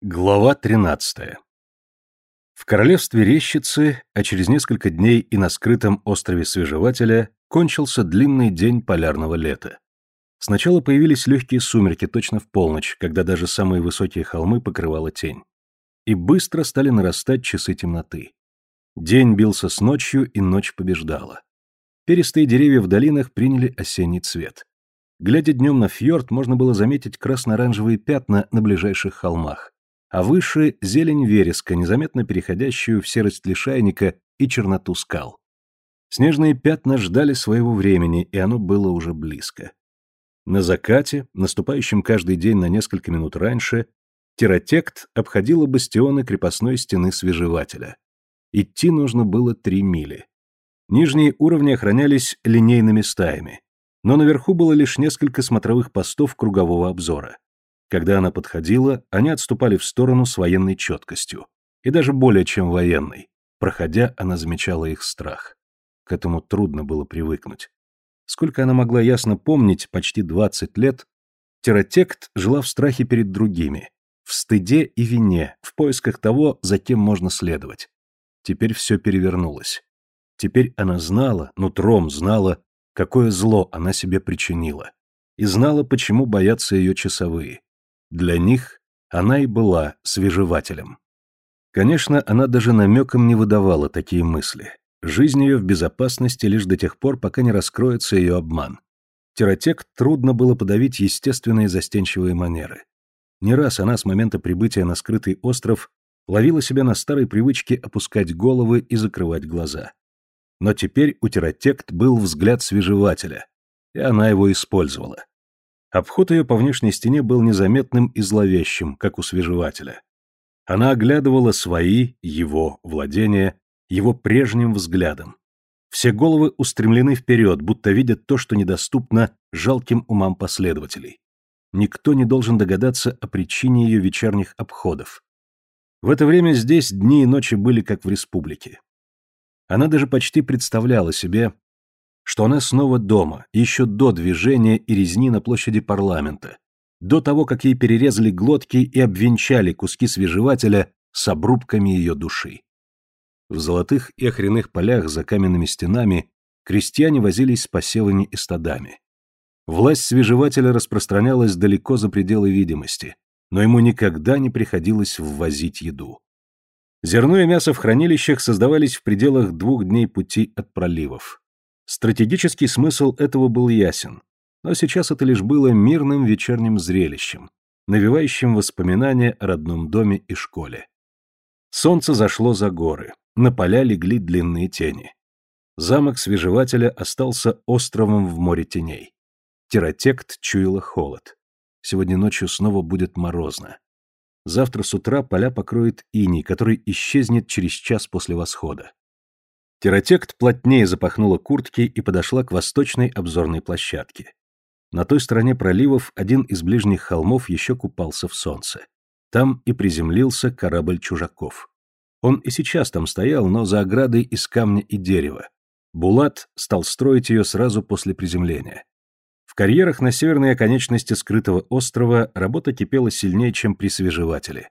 Глава 13. В королевстве Рещицы, а через несколько дней и на скрытом острове Свежевателя, кончился длинный день полярного лета. Сначала появились легкие сумерки точно в полночь, когда даже самые высокие холмы покрывала тень. И быстро стали нарастать часы темноты. День бился с ночью, и ночь побеждала. Перистые деревья в долинах приняли осенний цвет. Глядя днем на фьорд, можно было заметить красно-оранжевые пятна на ближайших холмах а выше — зелень вереска, незаметно переходящую в серость лишайника и черноту скал. Снежные пятна ждали своего времени, и оно было уже близко. На закате, наступающем каждый день на несколько минут раньше, Терротект обходила бастионы крепостной стены свежевателя. Идти нужно было три мили. Нижние уровни охранялись линейными стаями, но наверху было лишь несколько смотровых постов кругового обзора. Когда она подходила, они отступали в сторону с военной четкостью. И даже более чем военной. Проходя, она замечала их страх. К этому трудно было привыкнуть. Сколько она могла ясно помнить, почти 20 лет, Терротект жила в страхе перед другими, в стыде и вине, в поисках того, за кем можно следовать. Теперь все перевернулось. Теперь она знала, нутром знала, какое зло она себе причинила. И знала, почему боятся ее часовые. Для них она и была свежевателем. Конечно, она даже намеком не выдавала такие мысли. Жизнь ее в безопасности лишь до тех пор, пока не раскроется ее обман. Терротек трудно было подавить естественные застенчивые манеры. Не раз она с момента прибытия на скрытый остров ловила себя на старой привычке опускать головы и закрывать глаза. Но теперь у Терротект был взгляд свежевателя, и она его использовала. Обход ее по внешней стене был незаметным и зловещим, как у свежевателя. Она оглядывала свои, его, владения, его прежним взглядом. Все головы устремлены вперед, будто видят то, что недоступно жалким умам последователей. Никто не должен догадаться о причине ее вечерних обходов. В это время здесь дни и ночи были как в республике. Она даже почти представляла себе, что она снова дома, еще до движения и резни на площади парламента, до того, как ей перерезали глотки и обвенчали куски свежевателя с обрубками ее души. В золотых и охренных полях за каменными стенами крестьяне возились с посевами и стадами. Власть свежевателя распространялась далеко за пределы видимости, но ему никогда не приходилось ввозить еду. Зерно и мясо в хранилищах создавались в пределах двух дней пути от проливов. Стратегический смысл этого был ясен, но сейчас это лишь было мирным вечерним зрелищем, навевающим воспоминания о родном доме и школе. Солнце зашло за горы, на поля легли длинные тени. Замок свежевателя остался островом в море теней. Терротект чуяла холод. Сегодня ночью снова будет морозно. Завтра с утра поля покроет иней, который исчезнет через час после восхода. Терротект плотнее запахнула куртки и подошла к восточной обзорной площадке. На той стороне проливов один из ближних холмов еще купался в солнце. Там и приземлился корабль чужаков. Он и сейчас там стоял, но за оградой из камня и дерева. Булат стал строить ее сразу после приземления. В карьерах на северной оконечности скрытого острова работа кипела сильнее, чем при свежевателе.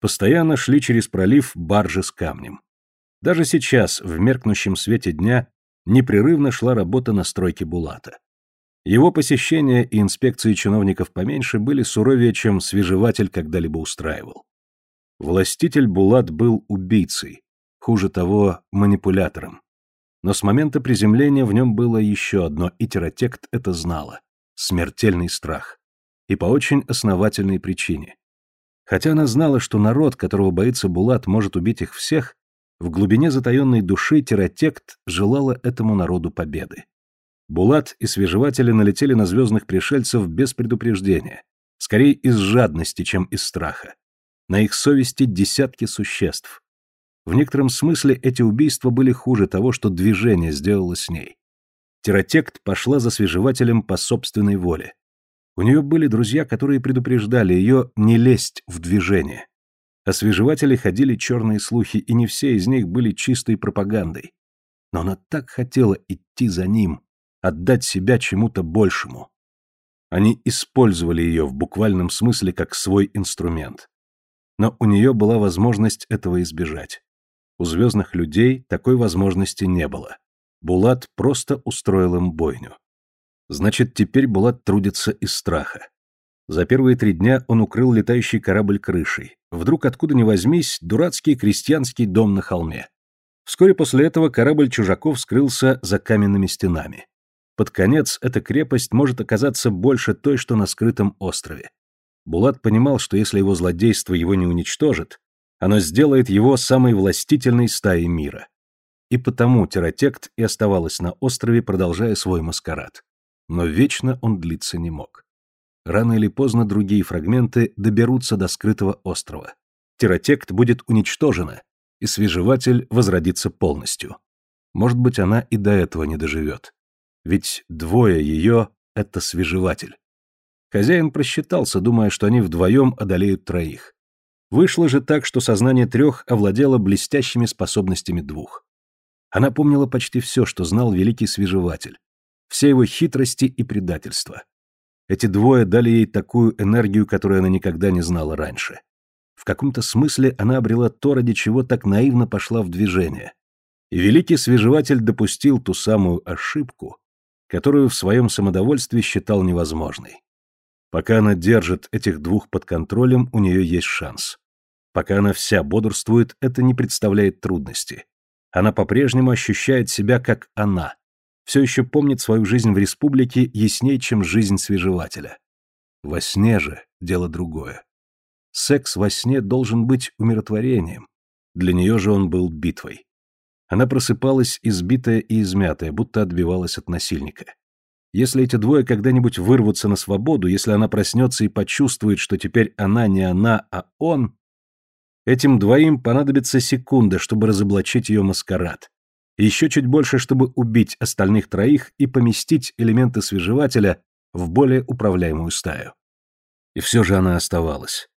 Постоянно шли через пролив баржи с камнем. Даже сейчас, в меркнущем свете дня, непрерывно шла работа на стройке Булата. Его посещения и инспекции чиновников поменьше были суровее, чем свежеватель когда-либо устраивал. Властитель Булат был убийцей, хуже того, манипулятором. Но с момента приземления в нем было еще одно, и терротект это знала — смертельный страх. И по очень основательной причине. Хотя она знала, что народ, которого боится Булат, может убить их всех, в глубине затаенной души терротект желала этому народу победы. Булат и свежеватели налетели на звездных пришельцев без предупреждения, скорее из жадности, чем из страха. На их совести десятки существ. В некотором смысле эти убийства были хуже того, что движение сделало с ней. Терротект пошла за свежевателем по собственной воле. У нее были друзья, которые предупреждали ее не лезть в движение. Освежеватели ходили черные слухи, и не все из них были чистой пропагандой. Но она так хотела идти за ним, отдать себя чему-то большему. Они использовали ее в буквальном смысле как свой инструмент. но у нее была возможность этого избежать. У звездных людей такой возможности не было. Булат просто устроил им бойню. Значит, теперь Булат трудится из страха. За первые три дня он укрыл летающий корабль крышей. Вдруг откуда ни возьмись, дурацкий крестьянский дом на холме. Вскоре после этого корабль чужаков скрылся за каменными стенами. Под конец эта крепость может оказаться больше той, что на скрытом острове. Булат понимал, что если его злодейство его не уничтожит, оно сделает его самой властительной стаей мира. И потому терротект и оставалась на острове, продолжая свой маскарад. Но вечно он длиться не мог. Рано или поздно другие фрагменты доберутся до скрытого острова. Терротект будет уничтожена, и свежеватель возродится полностью. Может быть, она и до этого не доживет. Ведь двое ее — это свежеватель. Хозяин просчитался, думая, что они вдвоем одолеют троих. Вышло же так, что сознание трех овладело блестящими способностями двух. Она помнила почти все, что знал великий свежеватель, все его хитрости и предательства. Эти двое дали ей такую энергию, которую она никогда не знала раньше. В каком-то смысле она обрела то, ради чего так наивно пошла в движение. И великий свежеватель допустил ту самую ошибку, которую в своем самодовольстве считал невозможной. Пока она держит этих двух под контролем, у нее есть шанс. Пока она вся бодрствует, это не представляет трудности. Она по-прежнему ощущает себя как она, все еще помнит свою жизнь в республике яснее, чем жизнь свежевателя. Во сне же дело другое. Секс во сне должен быть умиротворением. Для нее же он был битвой. Она просыпалась избитая и измятая, будто отбивалась от насильника. Если эти двое когда-нибудь вырвутся на свободу, если она проснется и почувствует, что теперь она не она, а он, этим двоим понадобится секунда, чтобы разоблачить ее маскарад, еще чуть больше, чтобы убить остальных троих и поместить элементы свежевателя в более управляемую стаю. И все же она оставалась.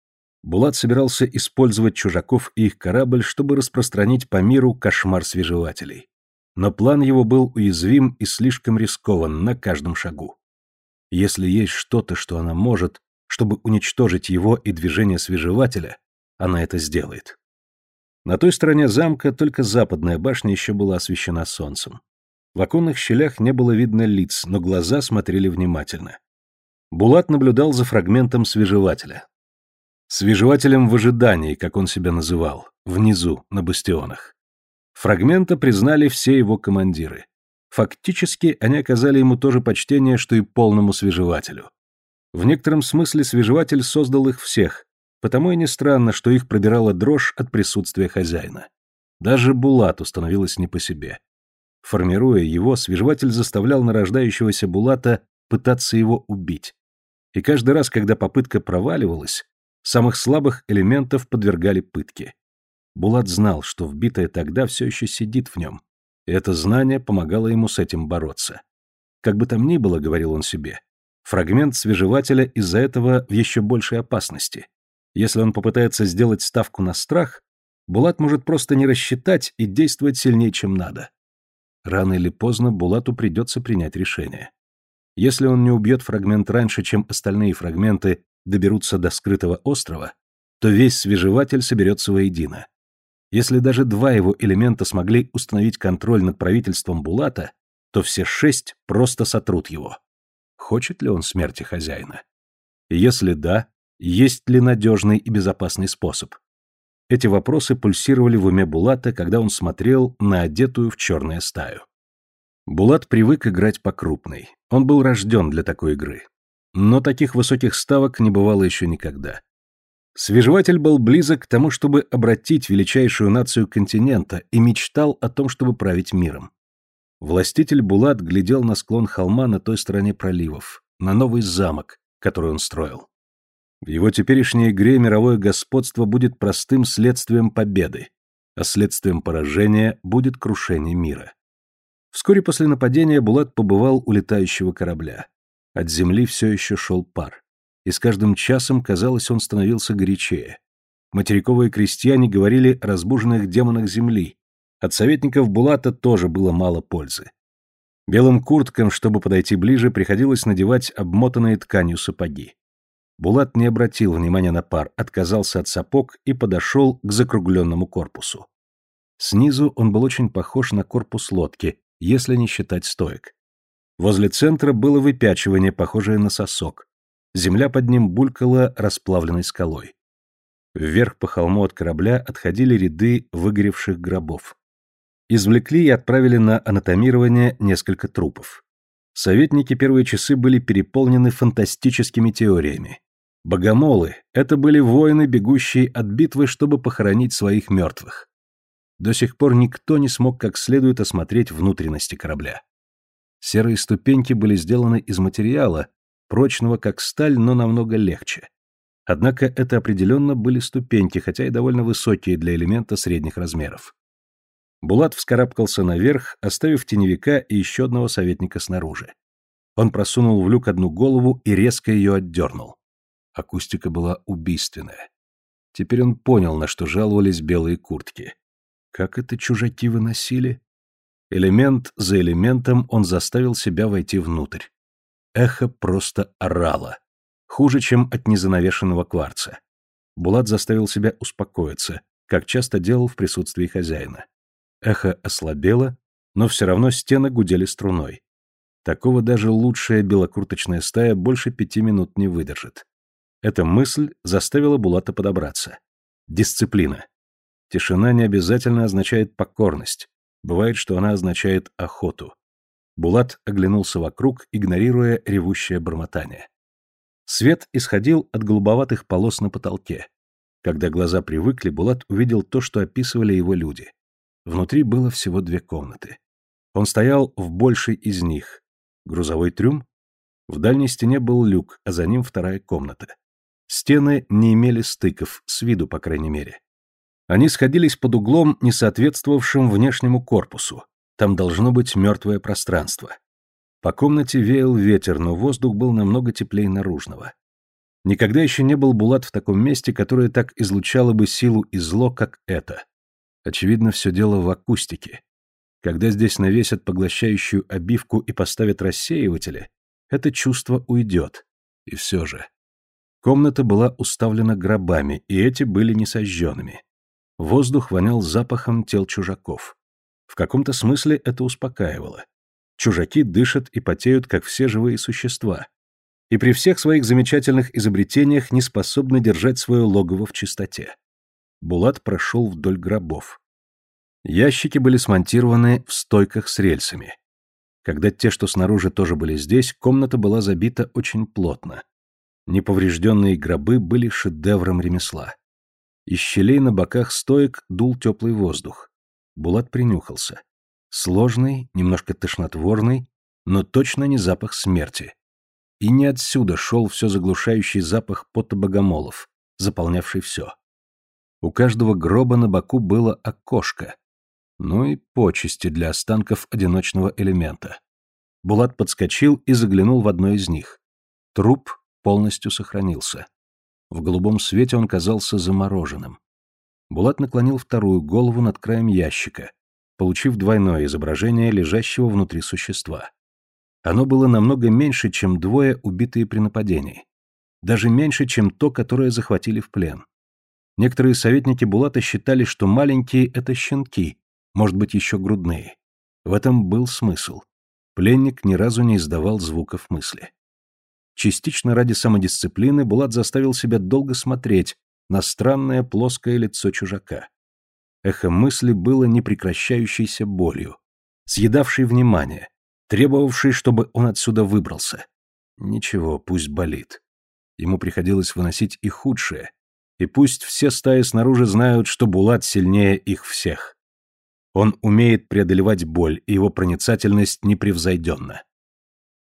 Булат собирался использовать чужаков и их корабль, чтобы распространить по миру кошмар свежевателей. Но план его был уязвим и слишком рискован на каждом шагу. Если есть что-то, что она может, чтобы уничтожить его и движение свежевателя, она это сделает. На той стороне замка только западная башня еще была освещена солнцем. В оконных щелях не было видно лиц, но глаза смотрели внимательно. Булат наблюдал за фрагментом свежевателя. Свежевателем в ожидании, как он себя называл, внизу, на бастионах. Фрагмента признали все его командиры. Фактически они оказали ему то же почтение, что и полному свежевателю. В некотором смысле свежеватель создал их всех, Потому и не странно, что их пробирала дрожь от присутствия хозяина. Даже Булату становилось не по себе. Формируя его, свежеватель заставлял нарождающегося Булата пытаться его убить. И каждый раз, когда попытка проваливалась, самых слабых элементов подвергали пытке. Булат знал, что вбитое тогда все еще сидит в нем, и это знание помогало ему с этим бороться. Как бы там ни было, говорил он себе, фрагмент свежевателя из-за этого в еще большей опасности. Если он попытается сделать ставку на страх, Булат может просто не рассчитать и действовать сильнее, чем надо. Рано или поздно Булату придется принять решение. Если он не убьет фрагмент раньше, чем остальные фрагменты доберутся до скрытого острова, то весь свежеватель соберется воедино. Если даже два его элемента смогли установить контроль над правительством Булата, то все шесть просто сотрут его. Хочет ли он смерти хозяина? Если да, есть ли надежный и безопасный способ? Эти вопросы пульсировали в уме Булата, когда он смотрел на одетую в черное стаю. Булат привык играть по крупной. Он был рожден для такой игры. Но таких высоких ставок не бывало еще никогда. Свежеватель был близок к тому, чтобы обратить величайшую нацию континента и мечтал о том, чтобы править миром. Властитель Булат глядел на склон холма на той стороне проливов, на новый замок, который он строил. В его теперешней игре мировое господство будет простым следствием победы, а следствием поражения будет крушение мира. Вскоре после нападения Булат побывал у летающего корабля. От земли все еще шел пар. И с каждым часом, казалось, он становился горячее. Материковые крестьяне говорили о разбуженных демонах земли. От советников Булата тоже было мало пользы. Белым курткам, чтобы подойти ближе, приходилось надевать обмотанные тканью сапоги. Булат не обратил внимания на пар, отказался от сапог и подошел к закругленному корпусу. Снизу он был очень похож на корпус лодки, если не считать стоек. Возле центра было выпячивание, похожее на сосок. Земля под ним булькала расплавленной скалой. Вверх по холму от корабля отходили ряды выгоревших гробов. Извлекли и отправили на анатомирование несколько трупов. Советники первые часы были переполнены фантастическими теориями. Богомолы — это были воины, бегущие от битвы, чтобы похоронить своих мертвых. До сих пор никто не смог как следует осмотреть внутренности корабля. Серые ступеньки были сделаны из материала, прочного как сталь, но намного легче. Однако это определенно были ступеньки, хотя и довольно высокие для элемента средних размеров. Булат вскарабкался наверх, оставив теневика и еще одного советника снаружи. Он просунул в люк одну голову и резко ее отдернул. Акустика была убийственная. Теперь он понял, на что жаловались белые куртки. Как это чужаки выносили? Элемент за элементом он заставил себя войти внутрь. Эхо просто орало. Хуже, чем от незанавешенного кварца. Булат заставил себя успокоиться, как часто делал в присутствии хозяина. Эхо ослабело, но все равно стены гудели струной. Такого даже лучшая белокурточная стая больше пяти минут не выдержит. Эта мысль заставила Булата подобраться. Дисциплина. Тишина не обязательно означает покорность. Бывает, что она означает охоту. Булат оглянулся вокруг, игнорируя ревущее бормотание. Свет исходил от голубоватых полос на потолке. Когда глаза привыкли, Булат увидел то, что описывали его люди. Внутри было всего две комнаты. Он стоял в большей из них. Грузовой трюм? В дальней стене был люк, а за ним вторая комната. Стены не имели стыков, с виду, по крайней мере. Они сходились под углом, не соответствовавшим внешнему корпусу. Там должно быть мертвое пространство. По комнате веял ветер, но воздух был намного теплее наружного. Никогда еще не был Булат в таком месте, которое так излучало бы силу и зло, как это. Очевидно, все дело в акустике. Когда здесь навесят поглощающую обивку и поставят рассеиватели, это чувство уйдет. И все же. Комната была уставлена гробами, и эти были не сожженными. Воздух вонял запахом тел чужаков. В каком-то смысле это успокаивало. Чужаки дышат и потеют, как все живые существа. И при всех своих замечательных изобретениях не способны держать свое логово в чистоте. Булат прошел вдоль гробов. Ящики были смонтированы в стойках с рельсами. Когда те, что снаружи тоже были здесь, комната была забита очень плотно. Неповрежденные гробы были шедевром ремесла. Из щелей на боках стоек дул теплый воздух. Булат принюхался. Сложный, немножко тошнотворный, но точно не запах смерти. И не отсюда шел все заглушающий запах пота богомолов, заполнявший все. У каждого гроба на боку было окошко. Ну и почести для останков одиночного элемента. Булат подскочил и заглянул в одно из них. Труп полностью сохранился. В голубом свете он казался замороженным. Булат наклонил вторую голову над краем ящика, получив двойное изображение лежащего внутри существа. Оно было намного меньше, чем двое, убитые при нападении. Даже меньше, чем то, которое захватили в плен. Некоторые советники Булата считали, что маленькие — это щенки, может быть, еще грудные. В этом был смысл. Пленник ни разу не издавал звуков мысли. Частично ради самодисциплины Булат заставил себя долго смотреть на странное плоское лицо чужака. Эхо мысли было непрекращающейся болью, съедавшей внимание, требовавшей, чтобы он отсюда выбрался. Ничего, пусть болит. Ему приходилось выносить и худшее, и пусть все стаи снаружи знают, что Булат сильнее их всех. Он умеет преодолевать боль, и его проницательность непревзойденна.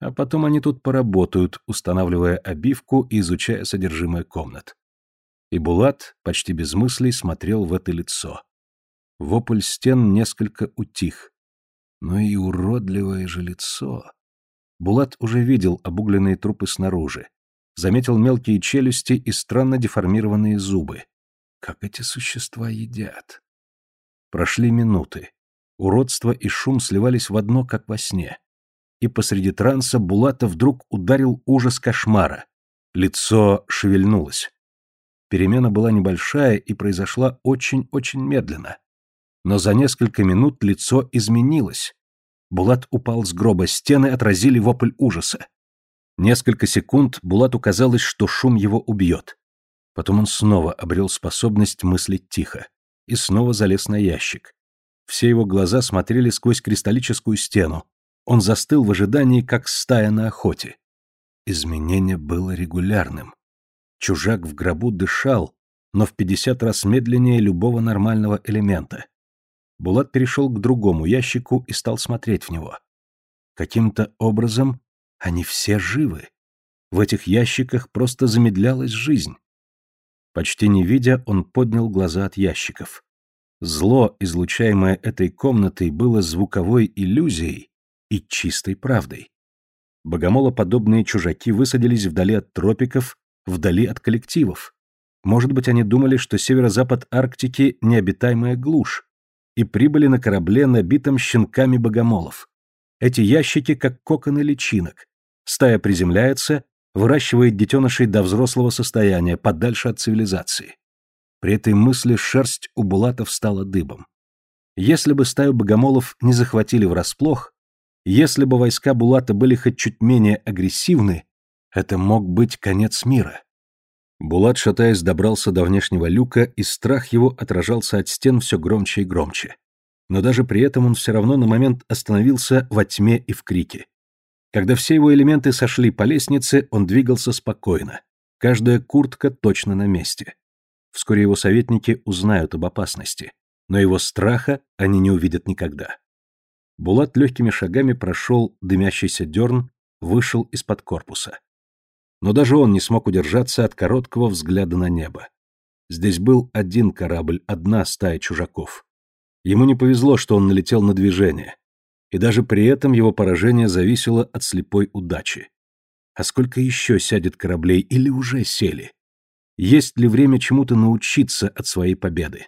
А потом они тут поработают, устанавливая обивку и изучая содержимое комнат. И Булат, почти без мыслей, смотрел в это лицо. Вопль стен несколько утих. Но и уродливое же лицо. Булат уже видел обугленные трупы снаружи. Заметил мелкие челюсти и странно деформированные зубы. Как эти существа едят? Прошли минуты. Уродство и шум сливались в одно, как во сне и посреди транса Булата вдруг ударил ужас кошмара. Лицо шевельнулось. Перемена была небольшая и произошла очень-очень медленно. Но за несколько минут лицо изменилось. Булат упал с гроба, стены отразили вопль ужаса. Несколько секунд Булату казалось, что шум его убьет. Потом он снова обрел способность мыслить тихо и снова залез на ящик. Все его глаза смотрели сквозь кристаллическую стену. Он застыл в ожидании, как стая на охоте. Изменение было регулярным. Чужак в гробу дышал, но в пятьдесят раз медленнее любого нормального элемента. Булат перешел к другому ящику и стал смотреть в него. Каким-то образом они все живы. В этих ящиках просто замедлялась жизнь. Почти не видя, он поднял глаза от ящиков. Зло, излучаемое этой комнатой, было звуковой иллюзией и чистой правдой. Богомолоподобные чужаки высадились вдали от тропиков, вдали от коллективов. Может быть, они думали, что северо-запад Арктики – необитаемая глушь, и прибыли на корабле, набитом щенками богомолов. Эти ящики как коконы личинок. Стая приземляется, выращивает детенышей до взрослого состояния, подальше от цивилизации. При этой мысли шерсть у Булатов стала дыбом. Если бы стаю богомолов не захватили врасплох, если бы войска Булата были хоть чуть менее агрессивны, это мог быть конец мира. Булат, шатаясь, добрался до внешнего люка, и страх его отражался от стен все громче и громче. Но даже при этом он все равно на момент остановился во тьме и в крике. Когда все его элементы сошли по лестнице, он двигался спокойно. Каждая куртка точно на месте. Вскоре его советники узнают об опасности, но его страха они не увидят никогда. Булат легкими шагами прошел дымящийся дерн, вышел из-под корпуса. Но даже он не смог удержаться от короткого взгляда на небо. Здесь был один корабль, одна стая чужаков. Ему не повезло, что он налетел на движение. И даже при этом его поражение зависело от слепой удачи. А сколько еще сядет кораблей или уже сели? Есть ли время чему-то научиться от своей победы?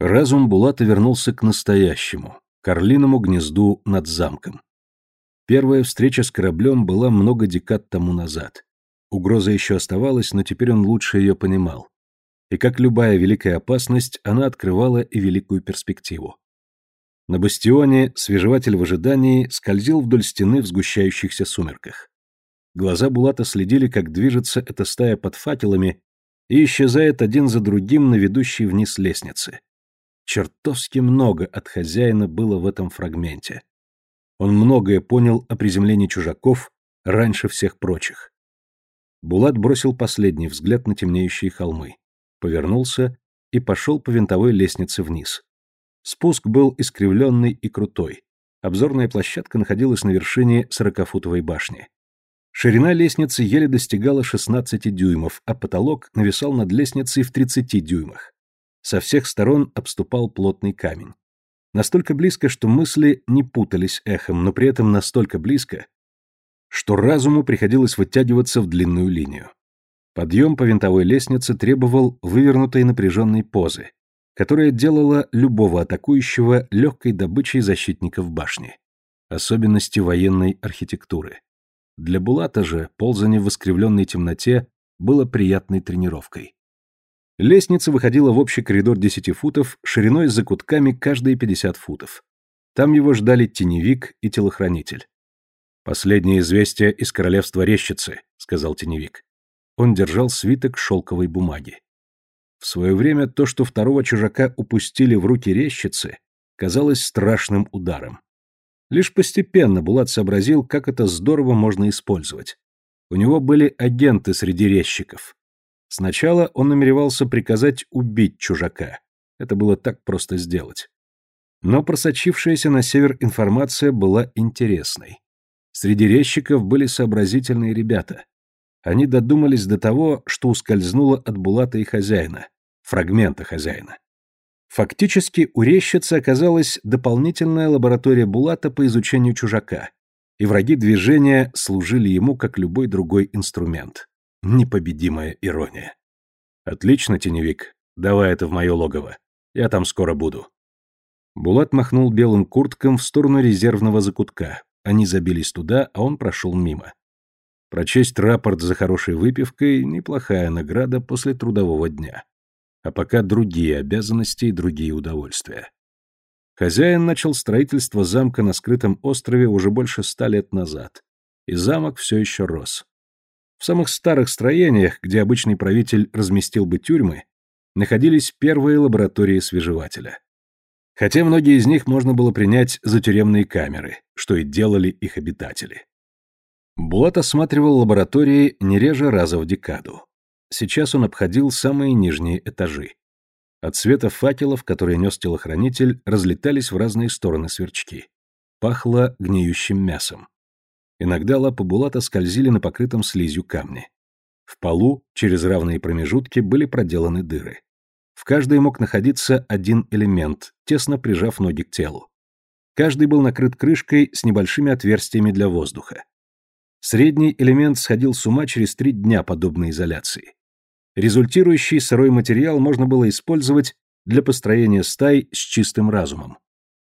Разум Булата вернулся к настоящему, к орлиному гнезду над замком. Первая встреча с кораблем была много декад тому назад. Угроза еще оставалась, но теперь он лучше ее понимал. И как любая великая опасность, она открывала и великую перспективу. На бастионе свежеватель в ожидании скользил вдоль стены в сгущающихся сумерках. Глаза Булата следили, как движется эта стая под факелами и исчезает один за другим на ведущей вниз лестнице. Чертовски много от хозяина было в этом фрагменте. Он многое понял о приземлении чужаков раньше всех прочих. Булат бросил последний взгляд на темнеющие холмы, повернулся и пошел по винтовой лестнице вниз. Спуск был искривленный и крутой. Обзорная площадка находилась на вершине сорокафутовой башни. Ширина лестницы еле достигала 16 дюймов, а потолок нависал над лестницей в 30 дюймах. Со всех сторон обступал плотный камень. Настолько близко, что мысли не путались эхом, но при этом настолько близко, что разуму приходилось вытягиваться в длинную линию. Подъем по винтовой лестнице требовал вывернутой напряженной позы, которая делала любого атакующего легкой добычей защитников башни. Особенности военной архитектуры. Для Булата же ползание в искривленной темноте было приятной тренировкой. Лестница выходила в общий коридор 10 футов, шириной с закутками каждые 50 футов. Там его ждали теневик и телохранитель. «Последнее известие из королевства Рещицы», — сказал теневик. Он держал свиток шелковой бумаги. В свое время то, что второго чужака упустили в руки Рещицы, казалось страшным ударом. Лишь постепенно Булат сообразил, как это здорово можно использовать. У него были агенты среди резчиков. Сначала он намеревался приказать убить чужака. Это было так просто сделать. Но просочившаяся на север информация была интересной. Среди резчиков были сообразительные ребята. Они додумались до того, что ускользнуло от Булата и хозяина, фрагмента хозяина. Фактически у резчицы оказалась дополнительная лаборатория Булата по изучению чужака, и враги движения служили ему как любой другой инструмент. Непобедимая ирония. «Отлично, теневик. Давай это в мое логово. Я там скоро буду». Булат махнул белым куртком в сторону резервного закутка, они забились туда, а он прошел мимо. Прочесть рапорт за хорошей выпивкой – неплохая награда после трудового дня. А пока другие обязанности и другие удовольствия. Хозяин начал строительство замка на скрытом острове уже больше ста лет назад, и замок все еще рос. В самых старых строениях, где обычный правитель разместил бы тюрьмы, находились первые лаборатории свежевателя. Хотя многие из них можно было принять за тюремные камеры, что и делали их обитатели. Булат осматривал лаборатории не реже раза в декаду. Сейчас он обходил самые нижние этажи. От света факелов, которые нес телохранитель, разлетались в разные стороны сверчки. Пахло гниющим мясом. Иногда лапы Булата скользили на покрытом слизью камне. В полу, через равные промежутки, были проделаны дыры. В каждой мог находиться один элемент, тесно прижав ноги к телу. Каждый был накрыт крышкой с небольшими отверстиями для воздуха. Средний элемент сходил с ума через три дня подобной изоляции. Результирующий сырой материал можно было использовать для построения стай с чистым разумом.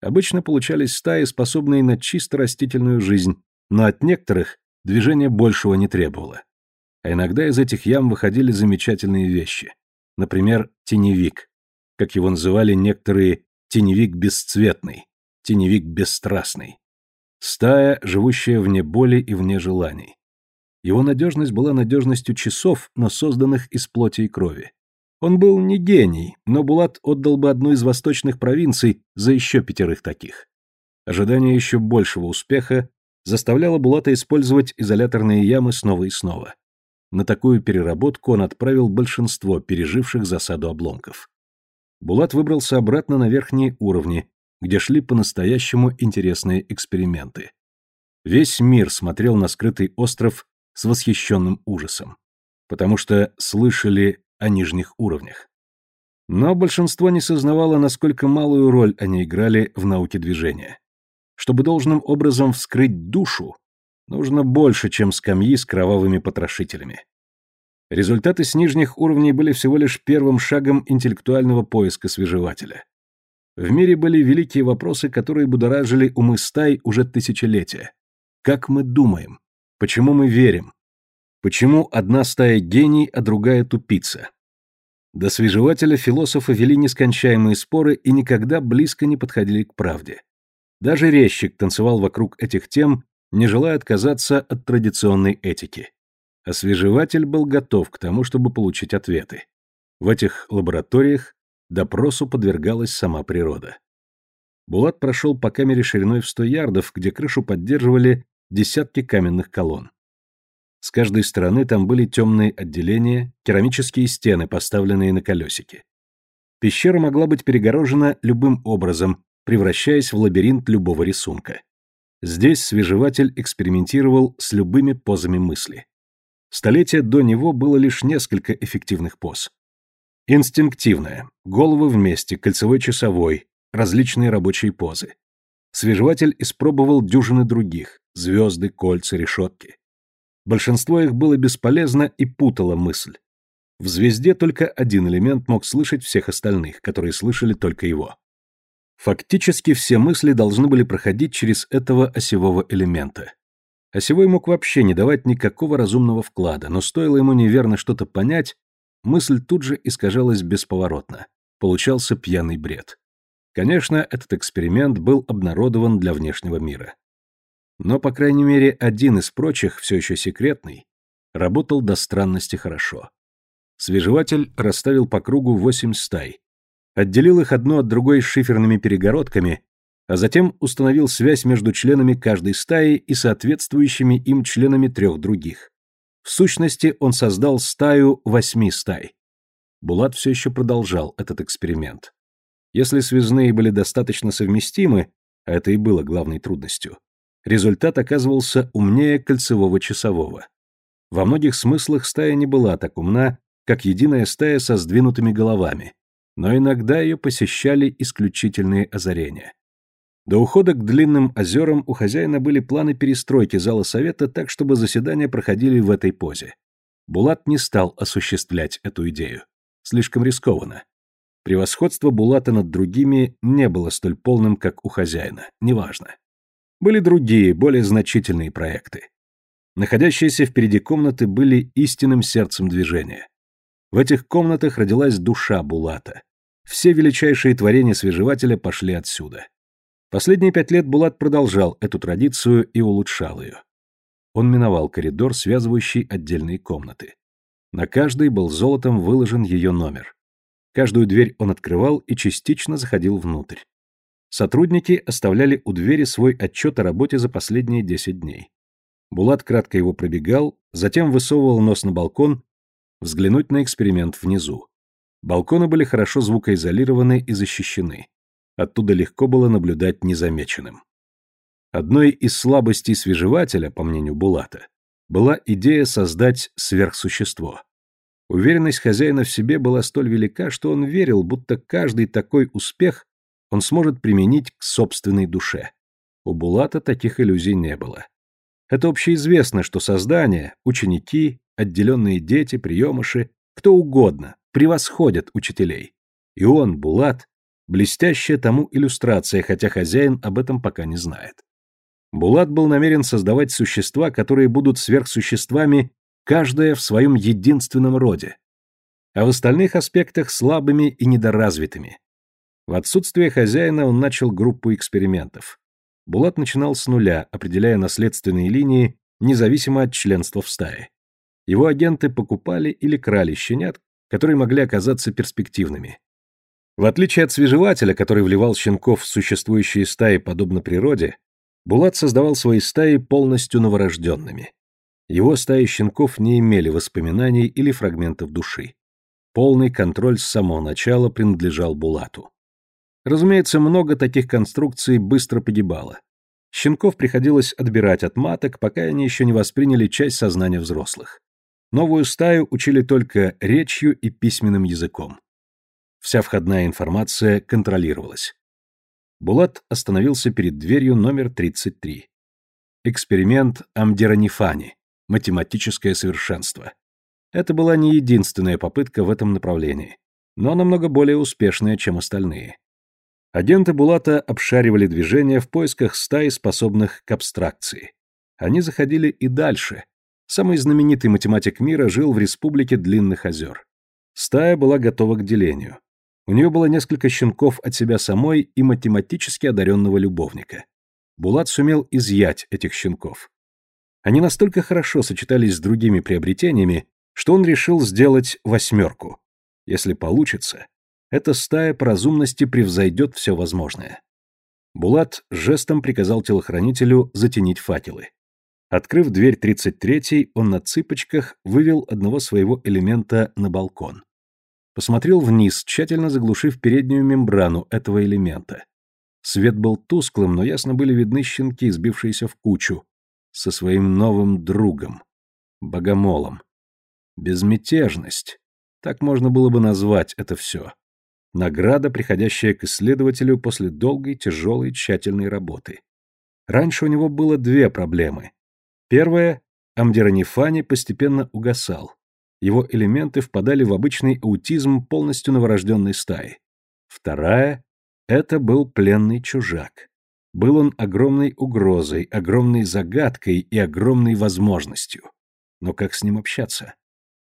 Обычно получались стаи, способные на чисто растительную жизнь, но от некоторых движение большего не требовало. А иногда из этих ям выходили замечательные вещи. Например, теневик. Как его называли некоторые теневик бесцветный, теневик бесстрастный. Стая, живущая вне боли и вне желаний. Его надежность была надежностью часов, но созданных из плоти и крови. Он был не гений, но Булат отдал бы одну из восточных провинций за еще пятерых таких. Ожидание еще большего успеха заставляло Булата использовать изоляторные ямы снова и снова. На такую переработку он отправил большинство переживших засаду обломков. Булат выбрался обратно на верхние уровни, где шли по-настоящему интересные эксперименты. Весь мир смотрел на скрытый остров с восхищенным ужасом, потому что слышали о нижних уровнях. Но большинство не сознавало, насколько малую роль они играли в науке движения. Чтобы должным образом вскрыть душу, нужно больше, чем скамьи с кровавыми потрошителями. Результаты с нижних уровней были всего лишь первым шагом интеллектуального поиска свежевателя. В мире были великие вопросы, которые будоражили умы стай уже тысячелетия. Как мы думаем? Почему мы верим? Почему одна стая гений, а другая тупица? До свежевателя философы вели нескончаемые споры и никогда близко не подходили к правде. Даже резчик танцевал вокруг этих тем, не желая отказаться от традиционной этики. Освежеватель был готов к тому, чтобы получить ответы. В этих лабораториях Допросу подвергалась сама природа. Булат прошел по камере шириной в сто ярдов, где крышу поддерживали десятки каменных колонн. С каждой стороны там были темные отделения, керамические стены, поставленные на колесики. Пещера могла быть перегорожена любым образом, превращаясь в лабиринт любого рисунка. Здесь свежеватель экспериментировал с любыми позами мысли. Столетия до него было лишь несколько эффективных поз. Инстинктивное. Головы вместе, кольцевой часовой, различные рабочие позы. Свежеватель испробовал дюжины других – звезды, кольца, решетки. Большинство их было бесполезно и путало мысль. В звезде только один элемент мог слышать всех остальных, которые слышали только его. Фактически все мысли должны были проходить через этого осевого элемента. Осевой мог вообще не давать никакого разумного вклада, но стоило ему неверно что-то понять, мысль тут же искажалась бесповоротно. Получался пьяный бред. Конечно, этот эксперимент был обнародован для внешнего мира. Но, по крайней мере, один из прочих, все еще секретный, работал до странности хорошо. Свежеватель расставил по кругу восемь стай, отделил их одну от другой шиферными перегородками, а затем установил связь между членами каждой стаи и соответствующими им членами трех других. В сущности, он создал стаю восьми стай. Булат все еще продолжал этот эксперимент. Если связные были достаточно совместимы, а это и было главной трудностью, результат оказывался умнее кольцевого часового. Во многих смыслах стая не была так умна, как единая стая со сдвинутыми головами, но иногда ее посещали исключительные озарения. До ухода к длинным озерам у хозяина были планы перестройки зала совета так, чтобы заседания проходили в этой позе. Булат не стал осуществлять эту идею. Слишком рискованно. Превосходство Булата над другими не было столь полным, как у хозяина. Неважно. Были другие, более значительные проекты. Находящиеся впереди комнаты были истинным сердцем движения. В этих комнатах родилась душа Булата. Все величайшие творения свежевателя пошли отсюда. Последние пять лет Булат продолжал эту традицию и улучшал ее. Он миновал коридор, связывающий отдельные комнаты. На каждой был золотом выложен ее номер. Каждую дверь он открывал и частично заходил внутрь. Сотрудники оставляли у двери свой отчет о работе за последние 10 дней. Булат кратко его пробегал, затем высовывал нос на балкон, взглянуть на эксперимент внизу. Балконы были хорошо звукоизолированы и защищены. Оттуда легко было наблюдать незамеченным. Одной из слабостей свежевателя, по мнению Булата, была идея создать сверхсущество. Уверенность хозяина в себе была столь велика, что он верил, будто каждый такой успех он сможет применить к собственной душе. У Булата таких иллюзий не было. Это общеизвестно, что создания, ученики, отделенные дети, приемыши, кто угодно, превосходят учителей. И он, Булат, блестящая тому иллюстрация, хотя хозяин об этом пока не знает. Булат был намерен создавать существа, которые будут сверхсуществами, каждое в своем единственном роде, а в остальных аспектах слабыми и недоразвитыми. В отсутствие хозяина он начал группу экспериментов. Булат начинал с нуля, определяя наследственные линии, независимо от членства в стае. Его агенты покупали или крали щенят, которые могли оказаться перспективными. В отличие от свежевателя, который вливал щенков в существующие стаи подобно природе, Булат создавал свои стаи полностью новорожденными. Его стаи щенков не имели воспоминаний или фрагментов души. Полный контроль с самого начала принадлежал Булату. Разумеется, много таких конструкций быстро погибало. Щенков приходилось отбирать от маток, пока они еще не восприняли часть сознания взрослых. Новую стаю учили только речью и письменным языком. Вся входная информация контролировалась. Булат остановился перед дверью номер 33. Эксперимент Амдиранифани. Математическое совершенство. Это была не единственная попытка в этом направлении, но намного более успешная, чем остальные. Агенты Булата обшаривали движения в поисках стаи, способных к абстракции. Они заходили и дальше. Самый знаменитый математик мира жил в республике Длинных озер. Стая была готова к делению. У нее было несколько щенков от себя самой и математически одаренного любовника. Булат сумел изъять этих щенков. Они настолько хорошо сочетались с другими приобретениями, что он решил сделать восьмерку. Если получится, эта стая по разумности превзойдет все возможное. Булат жестом приказал телохранителю затенить факелы. Открыв дверь 33-й, он на цыпочках вывел одного своего элемента на балкон. Посмотрел вниз, тщательно заглушив переднюю мембрану этого элемента. Свет был тусклым, но ясно были видны щенки, сбившиеся в кучу, со своим новым другом, богомолом. Безмятежность. Так можно было бы назвать это все. Награда, приходящая к исследователю после долгой, тяжелой, тщательной работы. Раньше у него было две проблемы. Первая – Амдиранифани постепенно угасал его элементы впадали в обычный аутизм полностью новорожденной стаи. Вторая — это был пленный чужак. Был он огромной угрозой, огромной загадкой и огромной возможностью. Но как с ним общаться?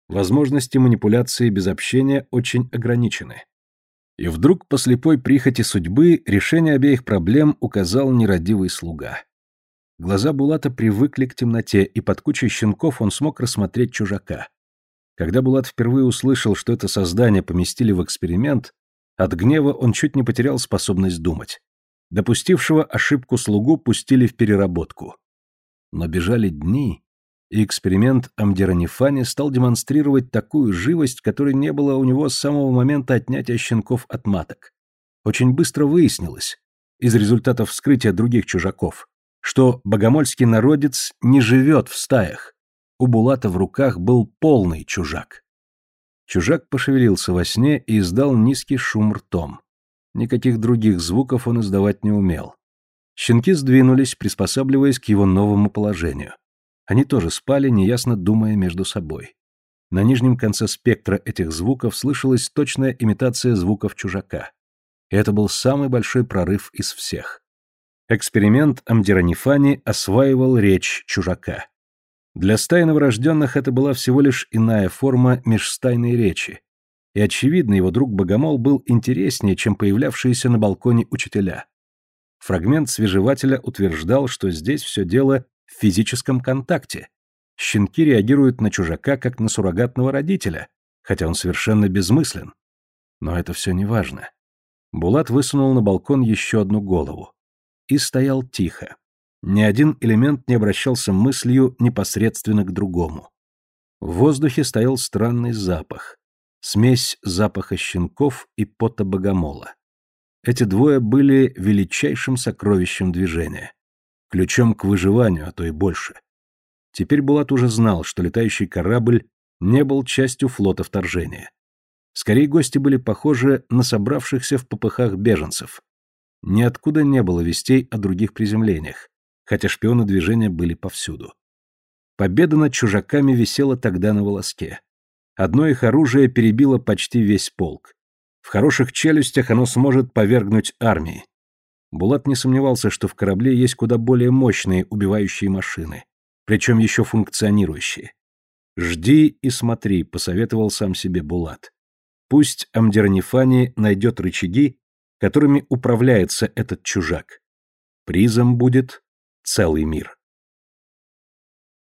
Возможности манипуляции без общения очень ограничены. И вдруг по слепой прихоти судьбы решение обеих проблем указал нерадивый слуга. Глаза Булата привыкли к темноте, и под кучей щенков он смог рассмотреть чужака. Когда Булат впервые услышал, что это создание поместили в эксперимент, от гнева он чуть не потерял способность думать. Допустившего ошибку слугу пустили в переработку. Но бежали дни, и эксперимент Амдиранифани стал демонстрировать такую живость, которой не было у него с самого момента отнятия щенков от маток. Очень быстро выяснилось, из результатов вскрытия других чужаков, что богомольский народец не живет в стаях, у Булата в руках был полный чужак. Чужак пошевелился во сне и издал низкий шум ртом. Никаких других звуков он издавать не умел. Щенки сдвинулись, приспосабливаясь к его новому положению. Они тоже спали, неясно думая между собой. На нижнем конце спектра этих звуков слышалась точная имитация звуков чужака. И это был самый большой прорыв из всех. Эксперимент Амдиранифани осваивал речь чужака. Для стаи новорожденных это была всего лишь иная форма межстайной речи, и, очевидно, его друг Богомол был интереснее, чем появлявшиеся на балконе учителя. Фрагмент свежевателя утверждал, что здесь все дело в физическом контакте. Щенки реагируют на чужака, как на суррогатного родителя, хотя он совершенно безмыслен. Но это все не важно. Булат высунул на балкон еще одну голову. И стоял тихо. Ни один элемент не обращался мыслью непосредственно к другому. В воздухе стоял странный запах. Смесь запаха щенков и пота богомола. Эти двое были величайшим сокровищем движения. Ключом к выживанию, а то и больше. Теперь Булат уже знал, что летающий корабль не был частью флота вторжения. Скорее, гости были похожи на собравшихся в попыхах беженцев. Ниоткуда не было вестей о других приземлениях, хотя шпионы движения были повсюду. Победа над чужаками висела тогда на волоске. Одно их оружие перебило почти весь полк. В хороших челюстях оно сможет повергнуть армии. Булат не сомневался, что в корабле есть куда более мощные убивающие машины, причем еще функционирующие. «Жди и смотри», — посоветовал сам себе Булат. Пусть Амдернифани найдет рычаги, которыми управляется этот чужак. Призом будет целый мир.